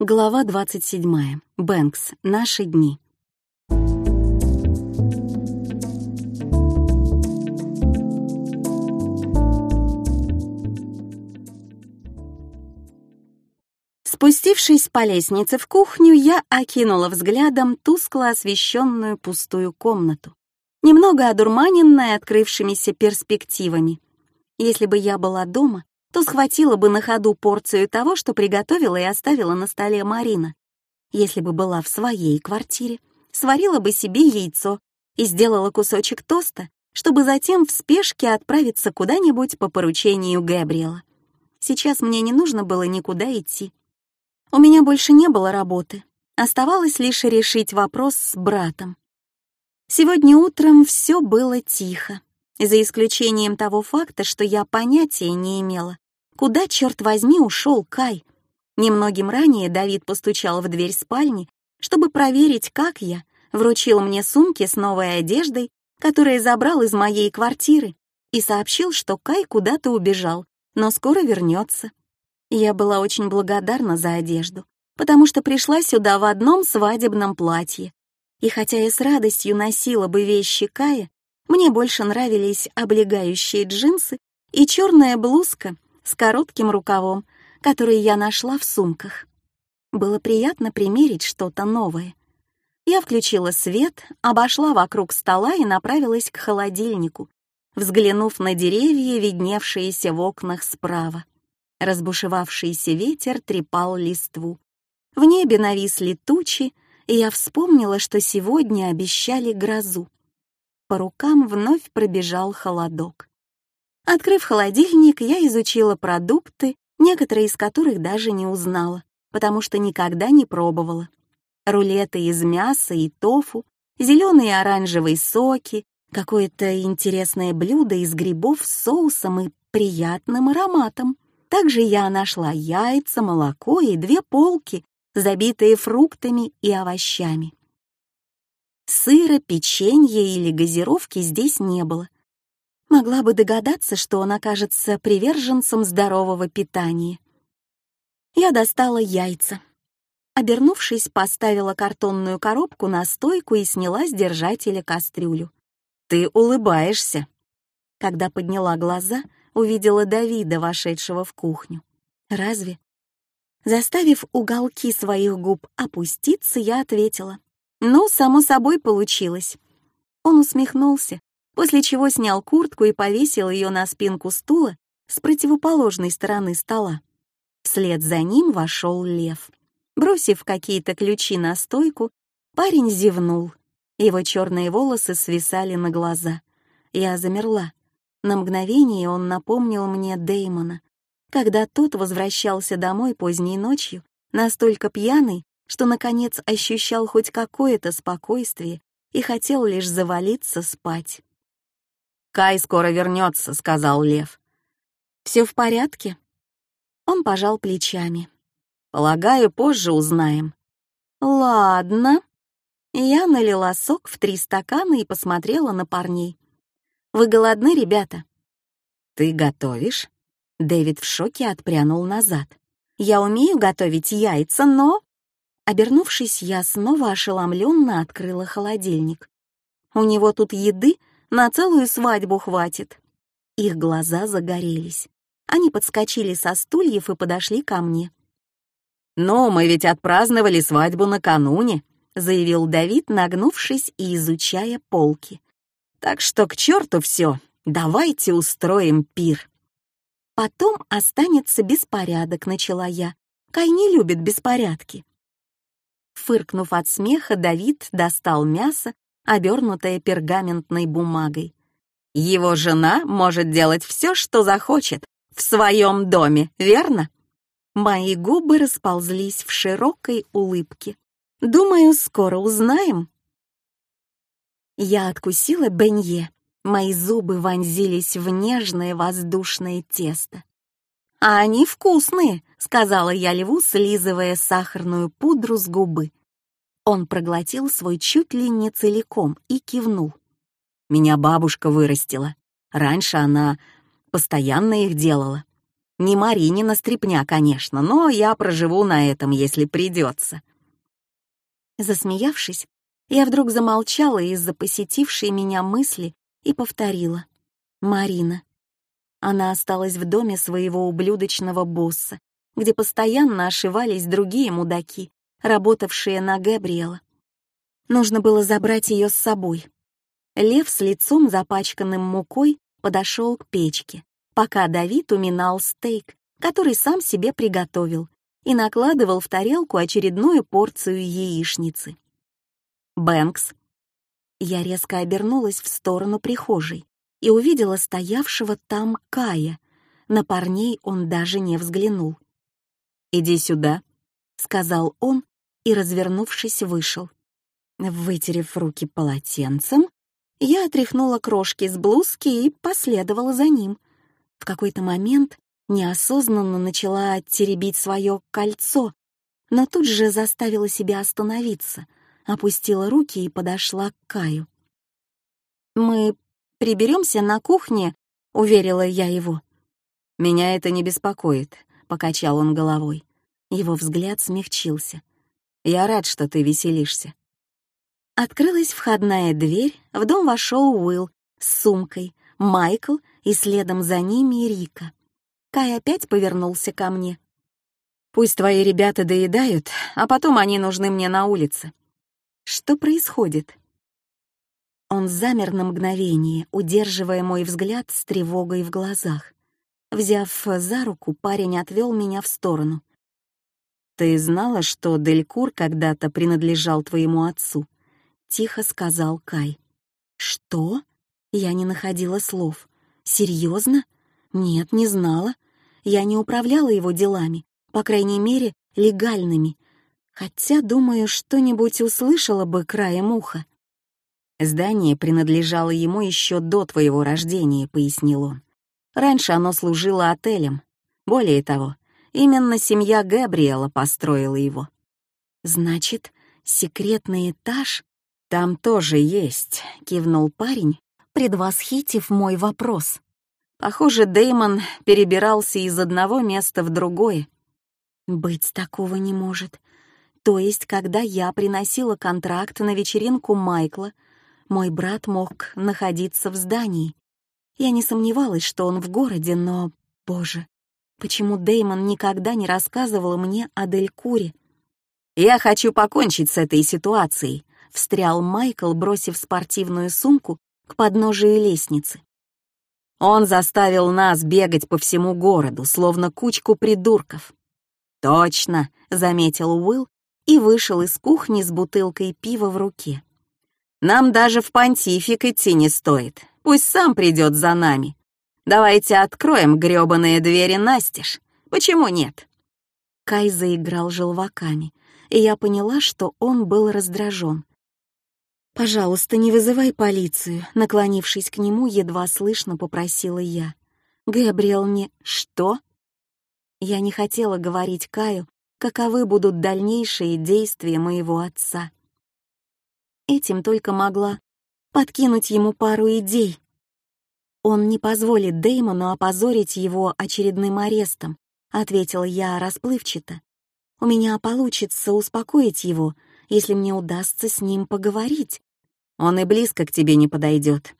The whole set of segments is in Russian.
Глава 27. Бэнкс. Наши дни. Спустившись по лестнице в кухню, я окинула взглядом тускло освещенную пустую комнату, немного одурманенная открывшимися перспективами. Если бы я была дома, то схватила бы на ходу порцию того, что приготовила и оставила на столе Марина. Если бы была в своей квартире, сварила бы себе яйцо и сделала кусочек тоста, чтобы затем в спешке отправиться куда-нибудь по поручению Габриэла. Сейчас мне не нужно было никуда идти. У меня больше не было работы. Оставалось лишь решить вопрос с братом. Сегодня утром все было тихо за исключением того факта, что я понятия не имела, куда, черт возьми, ушел Кай. Немногим ранее Давид постучал в дверь спальни, чтобы проверить, как я, вручил мне сумки с новой одеждой, которые забрал из моей квартиры, и сообщил, что Кай куда-то убежал, но скоро вернется. Я была очень благодарна за одежду, потому что пришла сюда в одном свадебном платье. И хотя я с радостью носила бы вещи Кая, мне больше нравились облегающие джинсы и черная блузка с коротким рукавом, которые я нашла в сумках. Было приятно примерить что-то новое. Я включила свет, обошла вокруг стола и направилась к холодильнику, взглянув на деревья, видневшиеся в окнах справа. Разбушевавшийся ветер трепал листву. В небе нависли тучи, и я вспомнила, что сегодня обещали грозу. По рукам вновь пробежал холодок. Открыв холодильник, я изучила продукты, некоторые из которых даже не узнала, потому что никогда не пробовала. Рулеты из мяса и тофу, зеленые и оранжевые соки, какое-то интересное блюдо из грибов с соусом и приятным ароматом. Также я нашла яйца, молоко и две полки, забитые фруктами и овощами. Сыра, печенья или газировки здесь не было. Могла бы догадаться, что он окажется приверженцем здорового питания. Я достала яйца. Обернувшись, поставила картонную коробку на стойку и сняла с держателя кастрюлю. «Ты улыбаешься». Когда подняла глаза, увидела Давида, вошедшего в кухню. «Разве?» Заставив уголки своих губ опуститься, я ответила. Ну, само собой получилось. Он усмехнулся, после чего снял куртку и повесил ее на спинку стула с противоположной стороны стола. Вслед за ним вошел лев. Бросив какие-то ключи на стойку, парень зевнул. Его черные волосы свисали на глаза. Я замерла. На мгновение он напомнил мне Деймона, когда тот возвращался домой поздней ночью, настолько пьяный, что, наконец, ощущал хоть какое-то спокойствие и хотел лишь завалиться спать. «Кай скоро вернется», — сказал Лев. «Все в порядке?» Он пожал плечами. «Полагаю, позже узнаем». «Ладно». Я налила сок в три стакана и посмотрела на парней. «Вы голодны, ребята?» «Ты готовишь?» Дэвид в шоке отпрянул назад. «Я умею готовить яйца, но...» Обернувшись, я снова ошеломленно открыла холодильник. У него тут еды на целую свадьбу хватит. Их глаза загорелись. Они подскочили со стульев и подошли ко мне. «Но мы ведь отпраздновали свадьбу накануне», — заявил Давид, нагнувшись и изучая полки. «Так что к черту все, давайте устроим пир». «Потом останется беспорядок», — начала я. «Кай не любит беспорядки». Фыркнув от смеха, Давид достал мясо, обернутое пергаментной бумагой. «Его жена может делать все, что захочет, в своем доме, верно?» Мои губы расползлись в широкой улыбке. «Думаю, скоро узнаем». Я откусила бенье. Мои зубы вонзились в нежное воздушное тесто. «А они вкусные», — сказала я льву, слизывая сахарную пудру с губы. Он проглотил свой чуть ли не целиком и кивнул. «Меня бабушка вырастила. Раньше она постоянно их делала. Не Маринина стряпня, конечно, но я проживу на этом, если придется. Засмеявшись, я вдруг замолчала из-за посетившей меня мысли и повторила. «Марина». Она осталась в доме своего ублюдочного босса, где постоянно ошивались другие мудаки, работавшие на Габриэла. Нужно было забрать ее с собой. Лев с лицом запачканным мукой подошел к печке, пока Давид уминал стейк, который сам себе приготовил, и накладывал в тарелку очередную порцию яичницы. Бэнкс. Я резко обернулась в сторону прихожей и увидела стоявшего там Кая. На парней он даже не взглянул. «Иди сюда», — сказал он и, развернувшись, вышел. Вытерев руки полотенцем, я отряхнула крошки с блузки и последовала за ним. В какой-то момент неосознанно начала теребить свое кольцо, но тут же заставила себя остановиться, опустила руки и подошла к Каю. «Мы приберемся на кухне», — уверила я его. «Меня это не беспокоит», — покачал он головой. Его взгляд смягчился. «Я рад, что ты веселишься». Открылась входная дверь, в дом вошел Уилл с сумкой, Майкл и следом за ними Рика. Кай опять повернулся ко мне. «Пусть твои ребята доедают, а потом они нужны мне на улице». «Что происходит?» Он замер на мгновение, удерживая мой взгляд с тревогой в глазах. Взяв за руку, парень отвел меня в сторону. «Ты знала, что Делькур когда-то принадлежал твоему отцу?» — тихо сказал Кай. «Что?» Я не находила слов. «Серьезно? Нет, не знала. Я не управляла его делами, по крайней мере, легальными. Хотя, думаю, что-нибудь услышала бы краем уха». «Здание принадлежало ему еще до твоего рождения», — пояснил он. «Раньше оно служило отелем. Более того, именно семья Габриэла построила его». «Значит, секретный этаж «Там тоже есть», — кивнул парень, предвосхитив мой вопрос. Похоже, Деймон перебирался из одного места в другое. Быть такого не может. То есть, когда я приносила контракт на вечеринку Майкла, мой брат мог находиться в здании. Я не сомневалась, что он в городе, но, боже, почему Деймон никогда не рассказывал мне о Делькуре? «Я хочу покончить с этой ситуацией», — встрял Майкл, бросив спортивную сумку к подножию лестницы. «Он заставил нас бегать по всему городу, словно кучку придурков». «Точно», — заметил Уилл и вышел из кухни с бутылкой пива в руке. «Нам даже в понтифик идти не стоит. Пусть сам придет за нами. Давайте откроем грёбаные двери настежь. Почему нет?» Кай заиграл желваками, и я поняла, что он был раздражен. «Пожалуйста, не вызывай полицию», — наклонившись к нему, едва слышно попросила я. «Габриэл не...» «Что?» Я не хотела говорить Каю, каковы будут дальнейшие действия моего отца. Этим только могла подкинуть ему пару идей. Он не позволит Дэймону опозорить его очередным арестом, ответила я расплывчато. У меня получится успокоить его, если мне удастся с ним поговорить, он и близко к тебе не подойдет.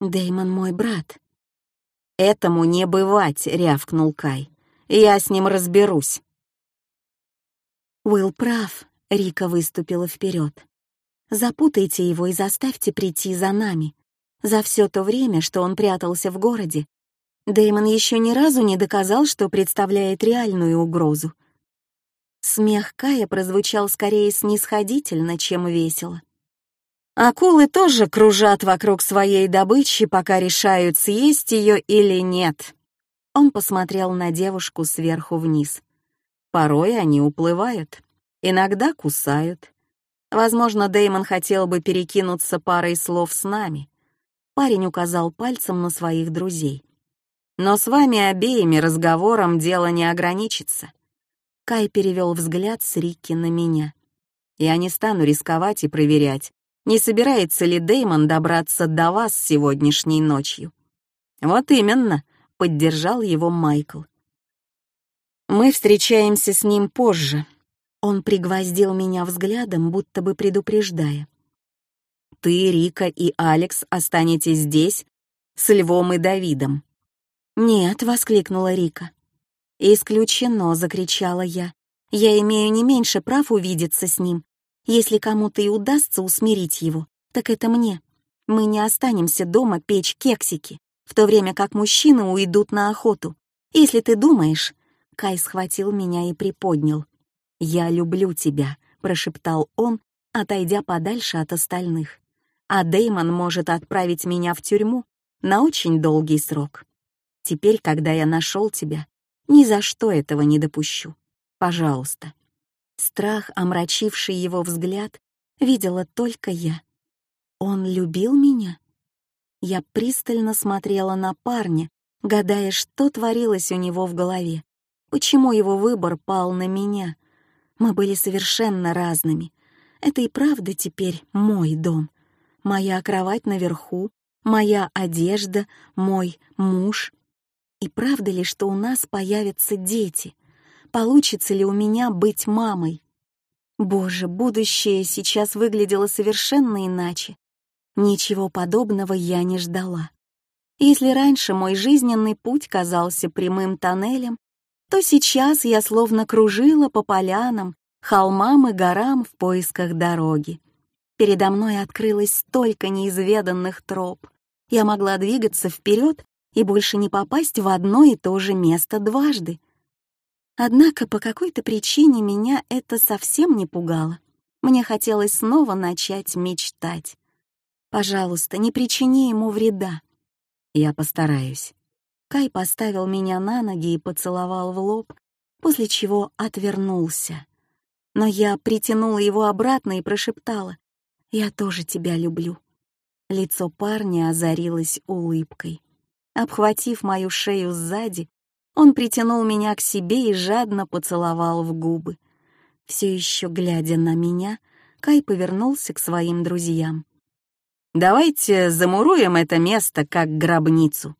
Деймон мой брат. Этому не бывать, рявкнул Кай. Я с ним разберусь. Уилл прав, Рика выступила вперед. Запутайте его и заставьте прийти за нами. За все то время, что он прятался в городе, Дэймон еще ни разу не доказал, что представляет реальную угрозу. Смех Кая прозвучал скорее снисходительно, чем весело. Акулы тоже кружат вокруг своей добычи, пока решают, съесть ее или нет. Он посмотрел на девушку сверху вниз. Порой они уплывают, иногда кусают. Возможно, Деймон хотел бы перекинуться парой слов с нами. Парень указал пальцем на своих друзей. Но с вами обеими разговором дело не ограничится. Кай перевел взгляд с Рикки на меня. Я не стану рисковать и проверять, не собирается ли Деймон добраться до вас сегодняшней ночью. Вот именно, поддержал его Майкл. Мы встречаемся с ним позже. Он пригвоздил меня взглядом, будто бы предупреждая. Ты, Рика и Алекс останетесь здесь с Львом и Давидом. «Нет», — воскликнула Рика. «Исключено», — закричала я. «Я имею не меньше прав увидеться с ним. Если кому-то и удастся усмирить его, так это мне. Мы не останемся дома печь кексики, в то время как мужчины уйдут на охоту. Если ты думаешь...» Кай схватил меня и приподнял. «Я люблю тебя», — прошептал он, отойдя подальше от остальных. «А Деймон может отправить меня в тюрьму на очень долгий срок. Теперь, когда я нашел тебя, ни за что этого не допущу. Пожалуйста». Страх, омрачивший его взгляд, видела только я. Он любил меня? Я пристально смотрела на парня, гадая, что творилось у него в голове. Почему его выбор пал на меня? Мы были совершенно разными. Это и правда теперь мой дом. Моя кровать наверху, моя одежда, мой муж. И правда ли, что у нас появятся дети? Получится ли у меня быть мамой? Боже, будущее сейчас выглядело совершенно иначе. Ничего подобного я не ждала. Если раньше мой жизненный путь казался прямым тоннелем, то сейчас я словно кружила по полянам, холмам и горам в поисках дороги. Передо мной открылось столько неизведанных троп. Я могла двигаться вперед и больше не попасть в одно и то же место дважды. Однако по какой-то причине меня это совсем не пугало. Мне хотелось снова начать мечтать. Пожалуйста, не причини ему вреда. Я постараюсь. Кай поставил меня на ноги и поцеловал в лоб, после чего отвернулся. Но я притянула его обратно и прошептала, «Я тоже тебя люблю». Лицо парня озарилось улыбкой. Обхватив мою шею сзади, он притянул меня к себе и жадно поцеловал в губы. Все еще глядя на меня, Кай повернулся к своим друзьям. Давайте замуруем это место как гробницу.